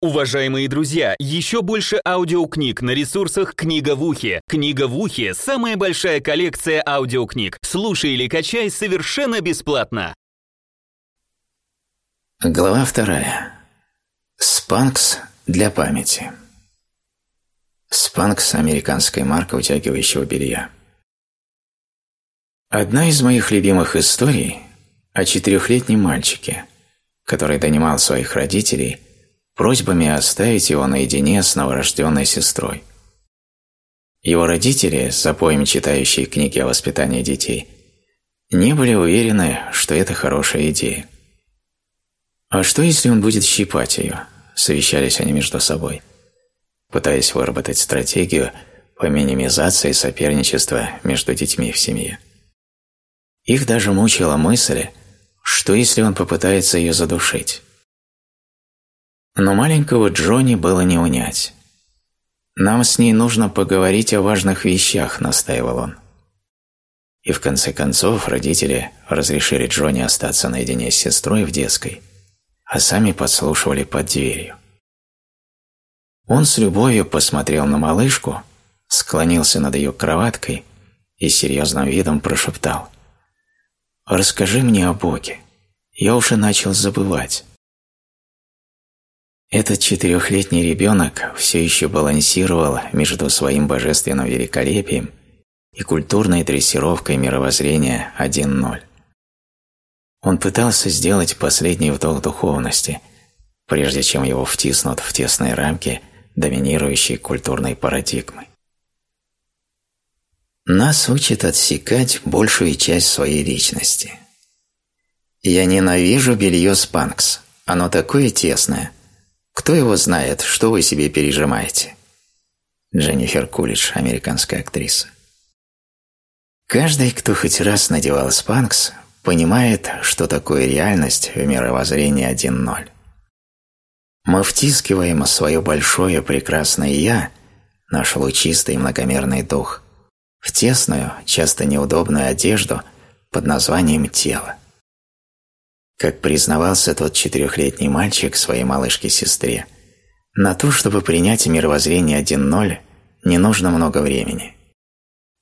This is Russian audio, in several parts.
Уважаемые друзья, еще больше аудиокниг на ресурсах «Книга в ухе». «Книга в ухе» — самая большая коллекция аудиокниг. Слушай или качай совершенно бесплатно. Глава вторая. Спанкс для памяти. Спанкс – американская марка утягивающего белья. Одна из моих любимых историй о четырехлетнем мальчике, который донимал своих родителей – просьбами оставить его наедине с новорожденной сестрой. Его родители, запоем читающие книги о воспитании детей, не были уверены, что это хорошая идея. «А что, если он будет щипать ее?» – совещались они между собой, пытаясь выработать стратегию по минимизации соперничества между детьми в семье. Их даже мучила мысль, что если он попытается ее задушить. Но маленького Джонни было не унять. «Нам с ней нужно поговорить о важных вещах», – настаивал он. И в конце концов родители разрешили Джонни остаться наедине с сестрой в детской, а сами подслушивали под дверью. Он с любовью посмотрел на малышку, склонился над ее кроваткой и серьезным видом прошептал «Расскажи мне о Боге. Я уже начал забывать». Этот четырехлетний ребенок все еще балансировал между своим божественным великолепием и культурной дрессировкой мировоззрения 1.0. Он пытался сделать последний вдох духовности, прежде чем его втиснут в тесные рамки доминирующей культурной парадигмы. Нас учат отсекать большую часть своей личности. Я ненавижу белье Спанкс. Оно такое тесное – кто его знает, что вы себе пережимаете? Дженнифер Кулич, американская актриса. Каждый, кто хоть раз надевал спанкс, понимает, что такое реальность в мировоззрении 1.0. Мы втискиваем свое большое прекрасное «я», наш лучистый многомерный дух, в тесную, часто неудобную одежду под названием «тело». Как признавался тот четырехлетний мальчик своей малышке-сестре, на то, чтобы принять мировоззрение 1.0, не нужно много времени.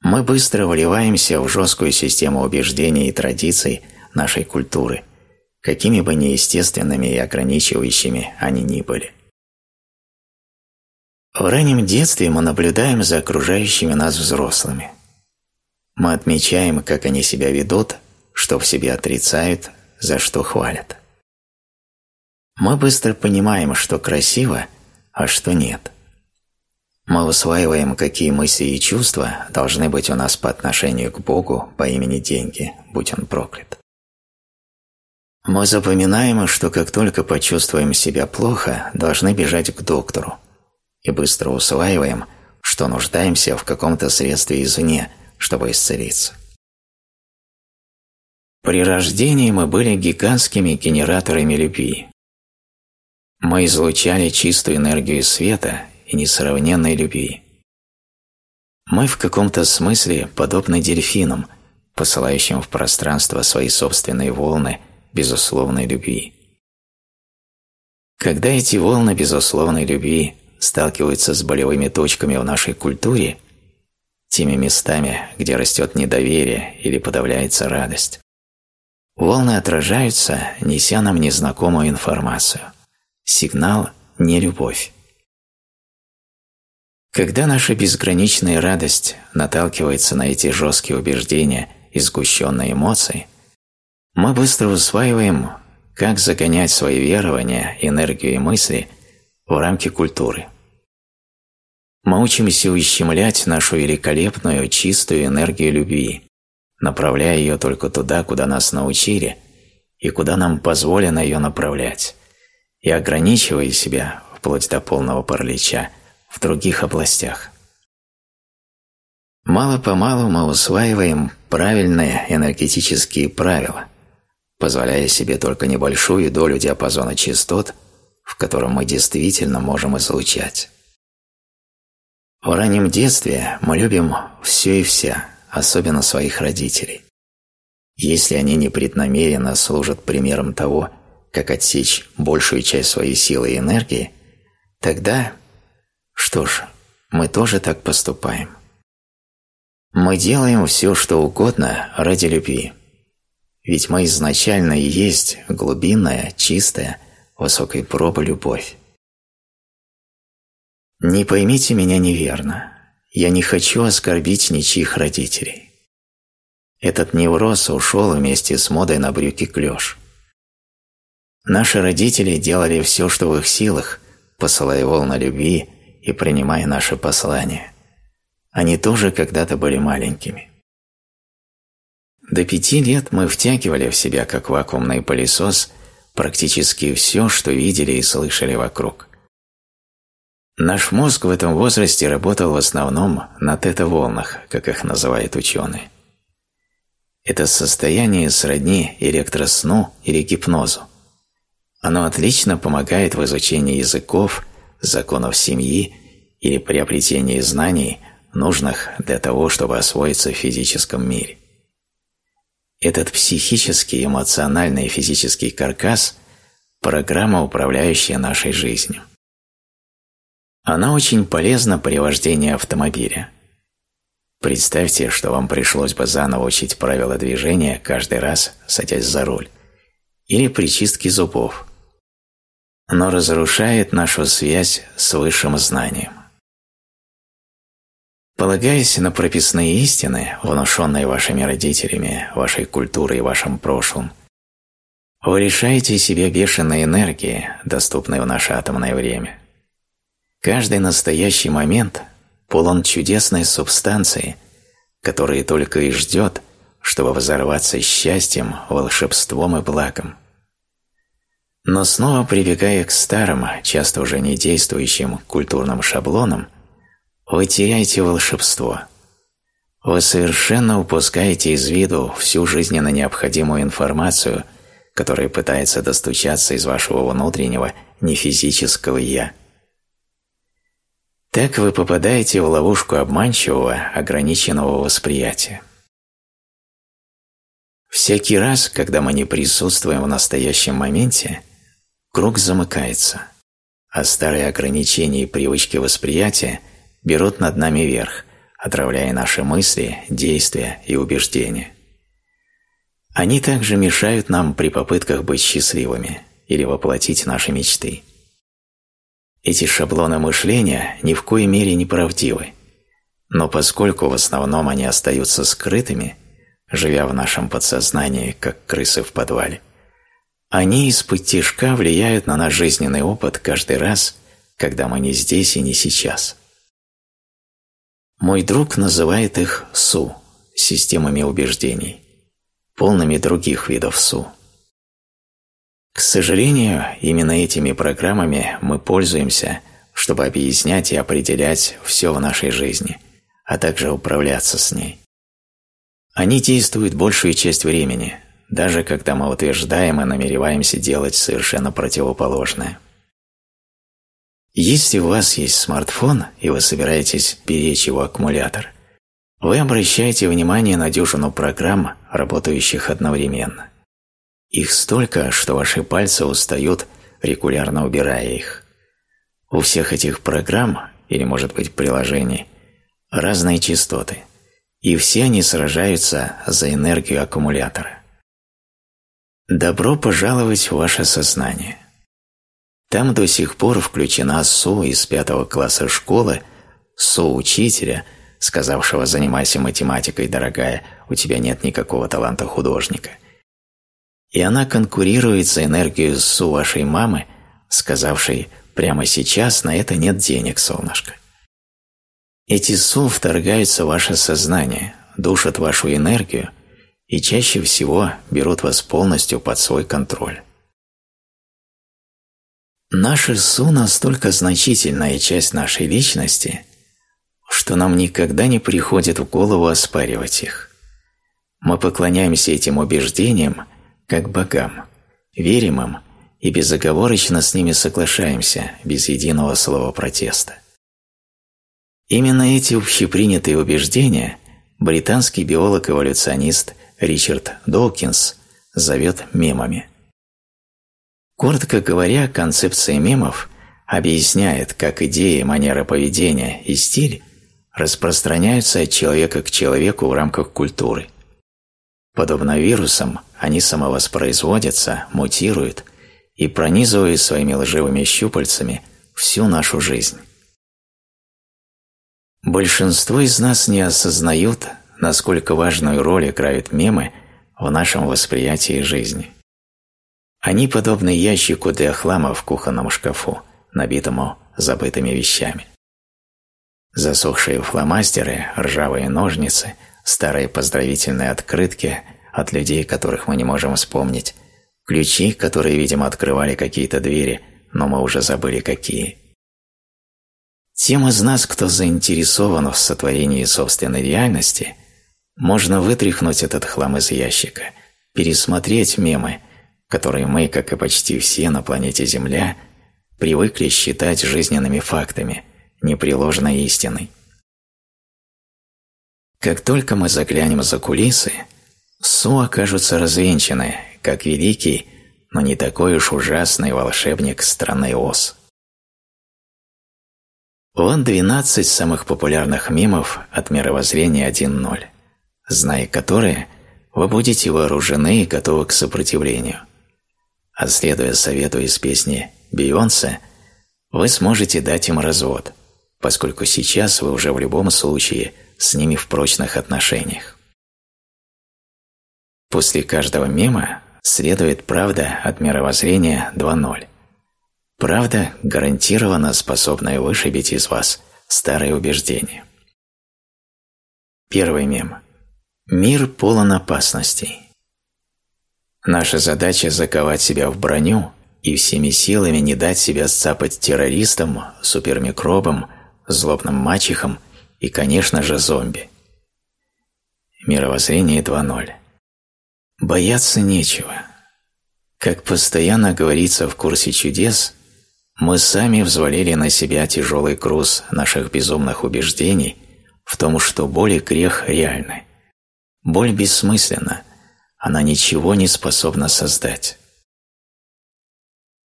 Мы быстро вливаемся в жесткую систему убеждений и традиций нашей культуры, какими бы неестественными и ограничивающими они ни были. В раннем детстве мы наблюдаем за окружающими нас взрослыми. Мы отмечаем, как они себя ведут, что в себе отрицают, за что хвалят. Мы быстро понимаем, что красиво, а что нет. Мы усваиваем, какие мысли и чувства должны быть у нас по отношению к Богу по имени деньги, будь он проклят. Мы запоминаем, что как только почувствуем себя плохо, должны бежать к доктору, и быстро усваиваем, что нуждаемся в каком-то средстве извне, чтобы исцелиться. При рождении мы были гигантскими генераторами любви. Мы излучали чистую энергию света и несравненной любви. Мы в каком-то смысле подобны дельфинам, посылающим в пространство свои собственные волны безусловной любви. Когда эти волны безусловной любви сталкиваются с болевыми точками в нашей культуре, теми местами, где растет недоверие или подавляется радость, Волны отражаются, неся нам незнакомую информацию. Сигнал – не любовь. Когда наша безграничная радость наталкивается на эти жесткие убеждения и сгущенные эмоции, мы быстро усваиваем, как загонять свои верования, энергию и мысли в рамки культуры. Мы учимся ущемлять нашу великолепную, чистую энергию любви, направляя ее только туда, куда нас научили и куда нам позволено ее направлять, и ограничивая себя, вплоть до полного паралича, в других областях. Мало-помалу мы усваиваем правильные энергетические правила, позволяя себе только небольшую долю диапазона частот, в котором мы действительно можем излучать. В раннем детстве мы любим все и вся – особенно своих родителей. Если они непреднамеренно служат примером того, как отсечь большую часть своей силы и энергии, тогда, что ж, мы тоже так поступаем. Мы делаем все, что угодно ради любви. Ведь мы изначально и есть глубинная, чистая, высокой пробы любовь. Не поймите меня неверно. Я не хочу оскорбить ничьих родителей. Этот невроз ушел вместе с модой на брюки клеш. Наши родители делали все, что в их силах, посылая волны любви и принимая наши послания. Они тоже когда-то были маленькими. До пяти лет мы втягивали в себя, как вакуумный пылесос, практически все, что видели и слышали вокруг. Наш мозг в этом возрасте работал в основном на тета-волнах, как их называют ученые. Это состояние сродни электросну или гипнозу. Оно отлично помогает в изучении языков, законов семьи или приобретении знаний, нужных для того, чтобы освоиться в физическом мире. Этот психический, эмоциональный и физический каркас – программа, управляющая нашей жизнью. Она очень полезна при вождении автомобиля. Представьте, что вам пришлось бы заново учить правила движения каждый раз, садясь за руль, или при чистке зубов. Но разрушает нашу связь с высшим знанием. Полагаясь на прописные истины, внушенные вашими родителями, вашей культурой и вашим прошлым, вы лишаете себе бешеной энергии, доступной в наше атомное время – Каждый настоящий момент полон чудесной субстанции, которая только и ждет, чтобы взорваться счастьем, волшебством и благом. Но снова прибегая к старым, часто уже не действующим культурным шаблонам, вы теряете волшебство. Вы совершенно упускаете из виду всю жизненно необходимую информацию, которая пытается достучаться из вашего внутреннего нефизического «я». Так вы попадаете в ловушку обманчивого, ограниченного восприятия. Всякий раз, когда мы не присутствуем в настоящем моменте, круг замыкается, а старые ограничения и привычки восприятия берут над нами верх, отравляя наши мысли, действия и убеждения. Они также мешают нам при попытках быть счастливыми или воплотить наши мечты. Эти шаблоны мышления ни в коей мере не правдивы, но поскольку в основном они остаются скрытыми, живя в нашем подсознании, как крысы в подвале, они из-под тяжка влияют на наш жизненный опыт каждый раз, когда мы не здесь и не сейчас. Мой друг называет их СУ – системами убеждений, полными других видов СУ. К сожалению, именно этими программами мы пользуемся, чтобы объяснять и определять все в нашей жизни, а также управляться с ней. Они действуют большую часть времени, даже когда мы утверждаем и намереваемся делать совершенно противоположное. Если у вас есть смартфон и вы собираетесь беречь его аккумулятор, вы обращаете внимание на дюжину программ, работающих одновременно. Их столько, что ваши пальцы устают, регулярно убирая их. У всех этих программ, или, может быть, приложений, разные частоты, и все они сражаются за энергию аккумулятора. Добро пожаловать в ваше сознание. Там до сих пор включена СУ из пятого класса школы, СУ учителя, сказавшего «занимайся математикой, дорогая, у тебя нет никакого таланта художника», и она конкурирует за энергию СУ вашей мамы, сказавшей «прямо сейчас на это нет денег, солнышко». Эти СУ вторгаются в ваше сознание, душат вашу энергию и чаще всего берут вас полностью под свой контроль. Наши СУ настолько значительная часть нашей личности, что нам никогда не приходит в голову оспаривать их. Мы поклоняемся этим убеждениям как богам, верим им и безоговорочно с ними соглашаемся, без единого слова протеста. Именно эти общепринятые убеждения британский биолог-эволюционист Ричард Доукинс зовет мемами. Коротко говоря, концепция мемов объясняет, как идеи, манера поведения и стиль распространяются от человека к человеку в рамках культуры. Подобно вирусам, они самовоспроизводятся, мутируют и пронизывают своими лживыми щупальцами всю нашу жизнь. Большинство из нас не осознают, насколько важную роль играют мемы в нашем восприятии жизни. Они подобны ящику для хлама в кухонном шкафу, набитому забытыми вещами. Засохшие фломастеры, ржавые ножницы, старые поздравительные открытки от людей, которых мы не можем вспомнить, ключи, которые, видимо, открывали какие-то двери, но мы уже забыли какие. Тем из нас, кто заинтересован в сотворении собственной реальности, можно вытряхнуть этот хлам из ящика, пересмотреть мемы, которые мы, как и почти все на планете Земля, привыкли считать жизненными фактами – непреложной истиной. Как только мы заглянем за кулисы, Су окажутся развенчаны, как великий, но не такой уж ужасный волшебник страны Оз. Вот 12 самых популярных мемов от мировоззрения 1.0, зная которые, вы будете вооружены и готовы к сопротивлению. А следуя совету из песни «Бейонсе», вы сможете дать им развод – поскольку сейчас вы уже в любом случае с ними в прочных отношениях. После каждого мема следует правда от мировоззрения 2.0. Правда, гарантированно способная вышибить из вас старые убеждения. Первый мем. Мир полон опасностей. Наша задача заковать себя в броню и всеми силами не дать себя сцапать террористам, супермикробам, злобным мачехам и, конечно же, зомби. Мировоззрение 2.0. Бояться нечего. Как постоянно говорится в курсе чудес, мы сами взвалили на себя тяжелый груз наших безумных убеждений в том, что боль и грех реальны. Боль бессмысленна, она ничего не способна создать.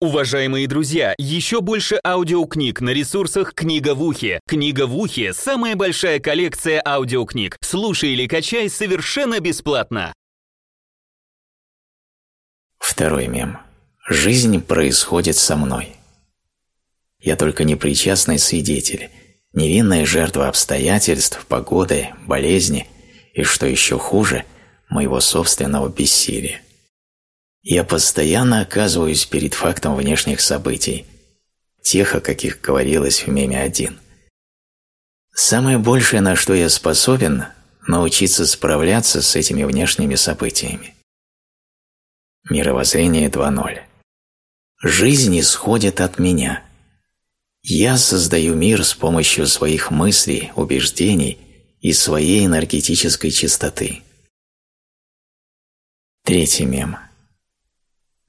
Уважаемые друзья, еще больше аудиокниг на ресурсах «Книга в ухе». «Книга в ухе» — самая большая коллекция аудиокниг. Слушай или качай совершенно бесплатно. Второй мем. Жизнь происходит со мной. Я только непричастный свидетель, невинная жертва обстоятельств, погоды, болезни и, что еще хуже, моего собственного бессилия. Я постоянно оказываюсь перед фактом внешних событий, тех, о каких говорилось в меме один. Самое большее, на что я способен – научиться справляться с этими внешними событиями. Мировоззрение 2.0. Жизнь исходит от меня. Я создаю мир с помощью своих мыслей, убеждений и своей энергетической чистоты. Третий мем –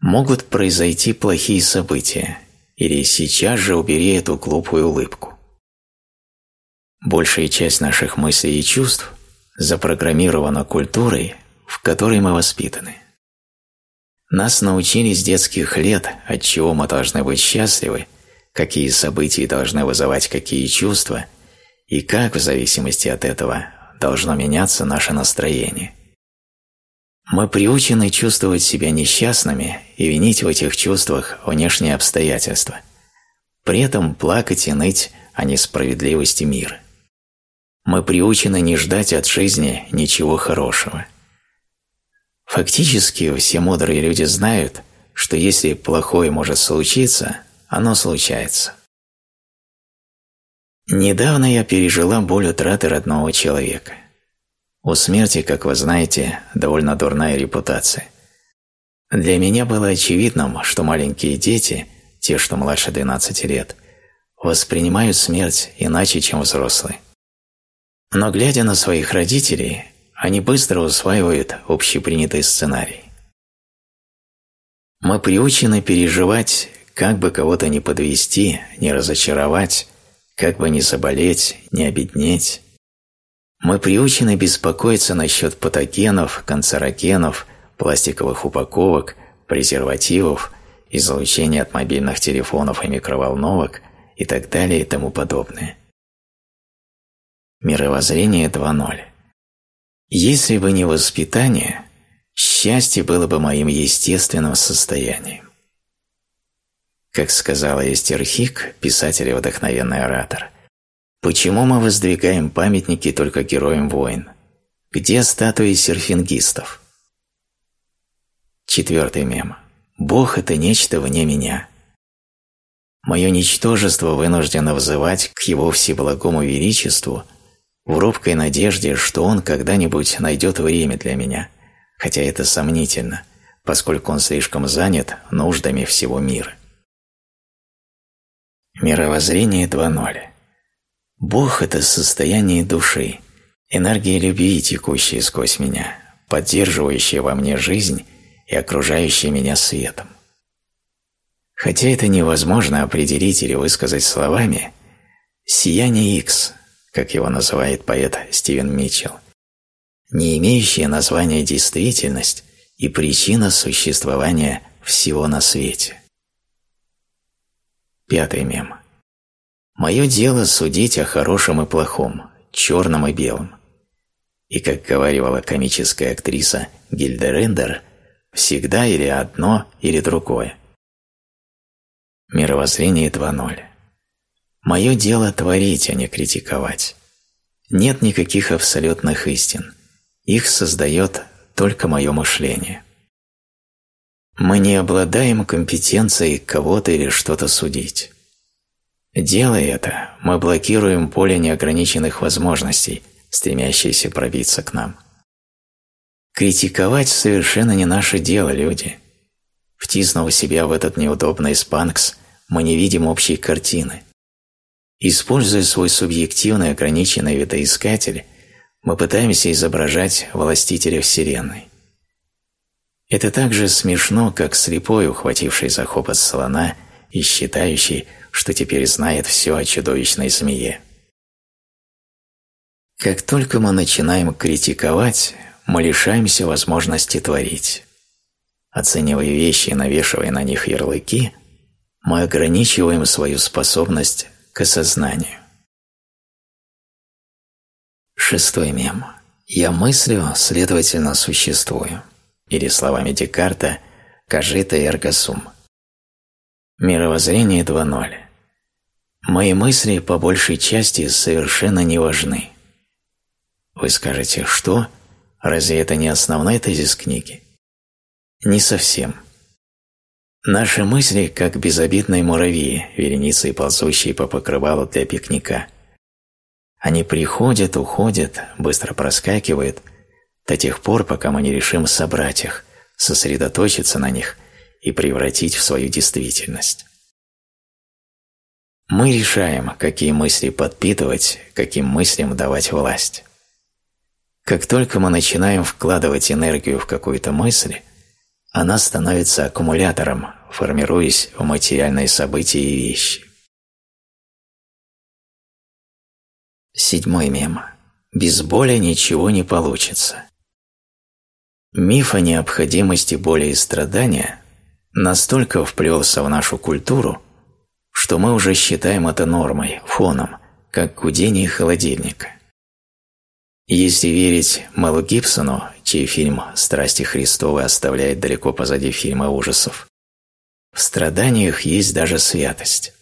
Могут произойти плохие события, или сейчас же убери эту глупую улыбку. Большая часть наших мыслей и чувств запрограммирована культурой, в которой мы воспитаны. Нас научили с детских лет, от чего мы должны быть счастливы, какие события должны вызывать какие чувства и как, в зависимости от этого, должно меняться наше настроение. Мы приучены чувствовать себя несчастными и винить в этих чувствах внешние обстоятельства. При этом плакать и ныть о несправедливости мира. Мы приучены не ждать от жизни ничего хорошего. Фактически все мудрые люди знают, что если плохое может случиться, оно случается. Недавно я пережила боль утраты родного человека. У смерти, как вы знаете, довольно дурная репутация. Для меня было очевидным, что маленькие дети, те, что младше 12 лет, воспринимают смерть иначе, чем взрослые. Но глядя на своих родителей, они быстро усваивают общепринятый сценарий. Мы приучены переживать, как бы кого-то не подвести, не разочаровать, как бы не заболеть, не обеднеть, мы приучены беспокоиться насчет патогенов, канцерогенов, пластиковых упаковок, презервативов излучение от мобильных телефонов и микроволновок и так далее и тому подобное. Мировоззрение 2.0. Если бы не воспитание, счастье было бы моим естественным состоянием. Как сказала Эстер Хик, писатель и вдохновенный оратор, почему мы воздвигаем памятники только героям войн? Где статуи серфингистов? Четвертый мем. Бог – это нечто вне меня. Мое ничтожество вынуждено взывать к Его всеблагому величеству – в робкой надежде, что он когда-нибудь найдет время для меня, хотя это сомнительно, поскольку он слишком занят нуждами всего мира. Мировоззрение 2.0. Бог – это состояние души, энергия любви, текущая сквозь меня, поддерживающая во мне жизнь и окружающая меня светом. Хотя это невозможно определить или высказать словами, сияние X как его называет поэт Стивен Митчелл, не имеющая названия действительность и причина существования всего на свете. Пятый мем. Мое дело судить о хорошем и плохом, черном и белом. И, как говорила комическая актриса Гильда Рендер, всегда или одно, или другое. Мировоззрение 2.0. Мое дело творить, а не критиковать. Нет никаких абсолютных истин. Их создает только мое мышление. Мы не обладаем компетенцией кого-то или что-то судить. Делая это, мы блокируем поле неограниченных возможностей, стремящиеся пробиться к нам. Критиковать совершенно не наше дело, люди. Втиснув себя в этот неудобный спанкс, мы не видим общей картины – Используя свой субъективный ограниченный видоискатель, мы пытаемся изображать властителя Вселенной. Это так же смешно, как слепой, ухвативший за хобот слона и считающий, что теперь знает все о чудовищной змее. Как только мы начинаем критиковать, мы лишаемся возможности творить. Оценивая вещи и навешивая на них ярлыки, мы ограничиваем свою способность к осознанию. Шестой мем. «Я мыслю, следовательно, существую». Или словами Декарта «Кажита эрго сум». Мировоззрение 2.0. Мои мысли по большей части совершенно не важны. Вы скажете, что? Разве это не основной тезис книги? Не совсем. Наши мысли, как безобидные муравьи, вереницей ползущие по покрывалу для пикника. Они приходят, уходят, быстро проскакивают, до тех пор, пока мы не решим собрать их, сосредоточиться на них и превратить в свою действительность. Мы решаем, какие мысли подпитывать, каким мыслям давать власть. Как только мы начинаем вкладывать энергию в какую-то мысль, она становится аккумулятором, формируясь в материальные события и вещи. Седьмой мем. Без боли ничего не получится. Миф о необходимости боли и страдания настолько вплелся в нашу культуру, что мы уже считаем это нормой, фоном, как гудение холодильника. Если верить Мэлу Гибсону, чей фильм «Страсти Христовы» оставляет далеко позади фильма ужасов, в страданиях есть даже святость.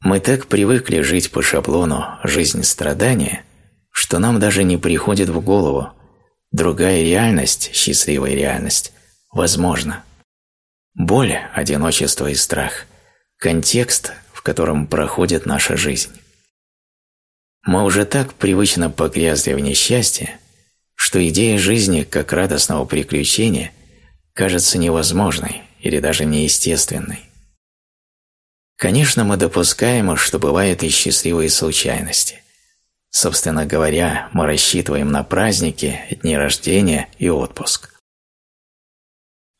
Мы так привыкли жить по шаблону «жизнь страдания», что нам даже не приходит в голову другая реальность, счастливая реальность, возможно. Боль, одиночество и страх – контекст, в котором проходит наша жизнь. Мы уже так привычно погрязли в несчастье, что идея жизни как радостного приключения кажется невозможной или даже неестественной. Конечно, мы допускаем, что бывают и счастливые случайности. Собственно говоря, мы рассчитываем на праздники, дни рождения и отпуск.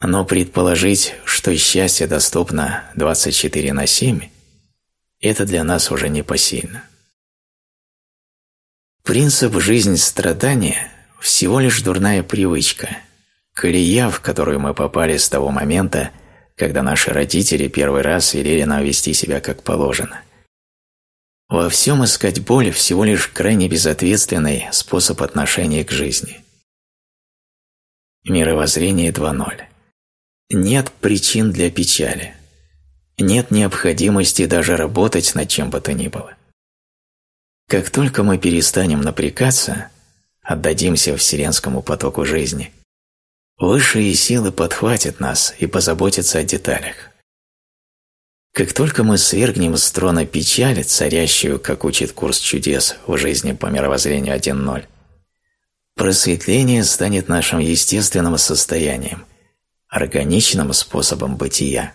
Но предположить, что счастье доступно 24 на 7, это для нас уже непосильно. Принцип жизнь страдания – всего лишь дурная привычка, колея, в которую мы попали с того момента, когда наши родители первый раз велели нам вести себя как положено. Во всем искать боль – всего лишь крайне безответственный способ отношения к жизни. Мировоззрение 2.0. Нет причин для печали. Нет необходимости даже работать над чем бы то ни было. Как только мы перестанем напрягаться, отдадимся вселенскому потоку жизни, высшие силы подхватят нас и позаботятся о деталях. Как только мы свергнем с трона печали, царящую, как учит курс чудес в жизни по мировоззрению 1.0, Просветление станет нашим естественным состоянием, органичным способом бытия.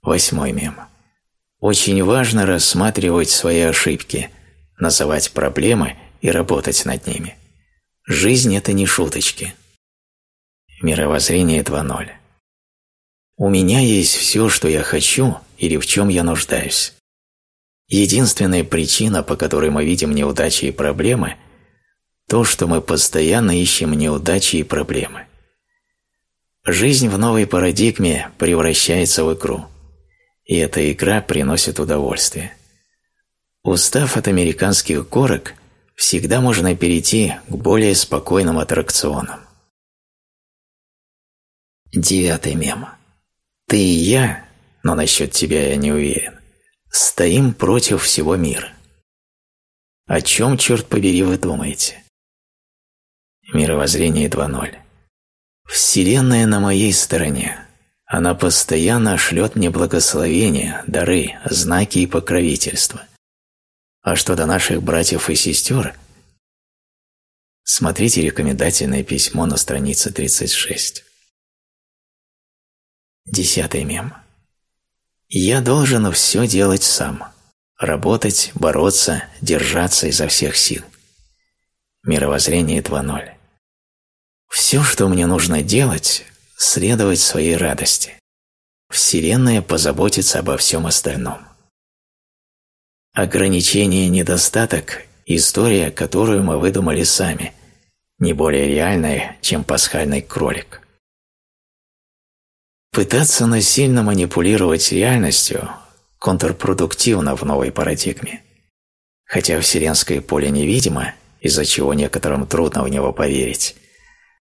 Восьмой мем. Очень важно рассматривать свои ошибки, называть проблемы и работать над ними. Жизнь – это не шуточки. Мировоззрение 2.0. У меня есть все, что я хочу или в чем я нуждаюсь. Единственная причина, по которой мы видим неудачи и проблемы – то, что мы постоянно ищем неудачи и проблемы. Жизнь в новой парадигме превращается в игру, и эта игра приносит удовольствие. Устав от американских горок, всегда можно перейти к более спокойным аттракционам. Девятый мем. Ты и я, но насчет тебя я не уверен стоим против всего мира. О чем, черт побери, вы думаете? Мировоззрение 2.0. Вселенная на моей стороне. Она постоянно шлет мне благословения, дары, знаки и покровительства. А что до наших братьев и сестер, смотрите рекомендательное письмо на странице 36. Десятый мем. Я должен все делать сам. Работать, бороться, держаться изо всех сил. Мировоззрение 2.0. Все, что мне нужно делать, следовать своей радости. Вселенная позаботится обо всем остальном. Ограничение недостаток – история, которую мы выдумали сами, не более реальная, чем пасхальный кролик. Пытаться насильно манипулировать реальностью контрпродуктивно в новой парадигме. Хотя вселенское поле невидимо, из-за чего некоторым трудно в него поверить,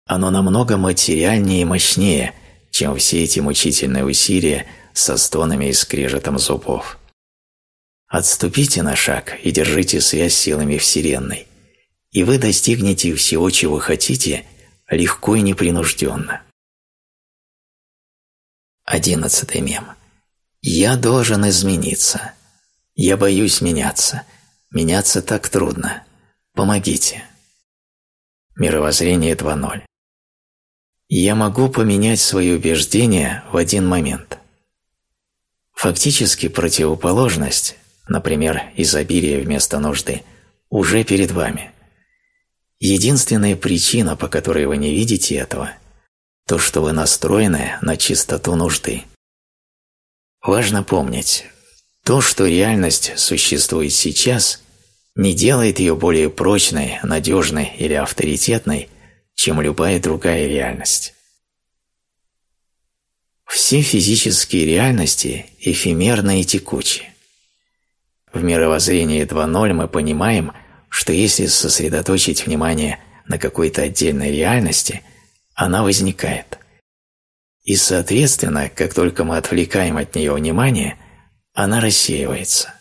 оно намного материальнее и мощнее, чем все эти мучительные усилия со стонами и скрежетом зубов. Отступите на шаг и держите связь с силами Вселенной, и вы достигнете всего, чего хотите, легко и непринужденно. Одиннадцатый мем. Я должен измениться. Я боюсь меняться. Меняться так трудно. Помогите. Мировоззрение 2.0. Я могу поменять свои убеждения в один момент. Фактически противоположность, например, изобилие вместо нужды, уже перед вами. Единственная причина, по которой вы не видите этого – то, что вы настроены на чистоту нужды. Важно помнить, то, что реальность существует сейчас, не делает ее более прочной, надежной или авторитетной, чем любая другая реальность. Все физические реальности эфемерны и текучи. В мировоззрении 2.0 мы понимаем, что если сосредоточить внимание на какой-то отдельной реальности – она возникает. И, соответственно, как только мы отвлекаем от нее внимание, она рассеивается.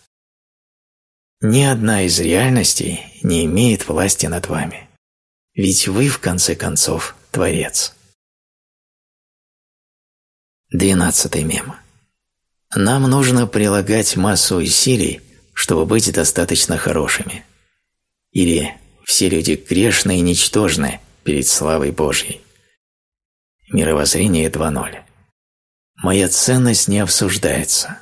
Ни одна из реальностей не имеет власти над вами. Ведь вы, в конце концов, Творец. Двенадцатый мем. Нам нужно прилагать массу усилий, чтобы быть достаточно хорошими. Или «все люди грешны и ничтожны перед славой Божьей». Мировоззрение 2.0. Моя ценность не обсуждается.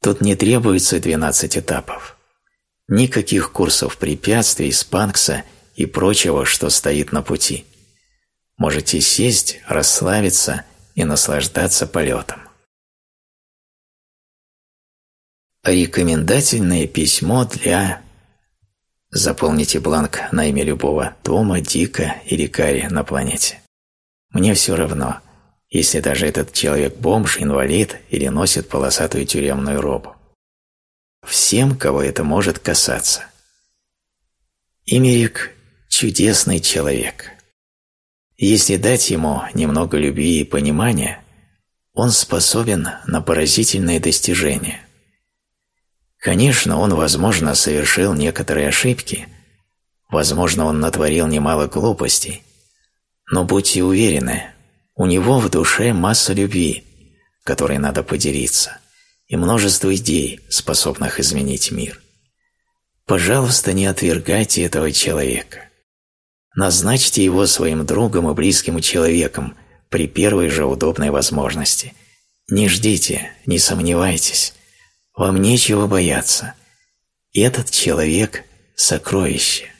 Тут не требуется 12 этапов. Никаких курсов препятствий, спанкса и прочего, что стоит на пути. Можете сесть, расслабиться и наслаждаться полетом. Рекомендательное письмо для... Заполните бланк на имя любого Тома, Дика или Кари на планете. Мне все равно, если даже этот человек бомж, инвалид или носит полосатую тюремную робу. Всем, кого это может касаться. Имерик – чудесный человек. Если дать ему немного любви и понимания, он способен на поразительные достижения. Конечно, он, возможно, совершил некоторые ошибки, возможно, он натворил немало глупостей, но будьте уверены, у него в душе масса любви, которой надо поделиться, и множество идей, способных изменить мир. Пожалуйста, не отвергайте этого человека. Назначьте его своим другом и близким человеком при первой же удобной возможности. Не ждите, не сомневайтесь. Вам нечего бояться. Этот человек – сокровище.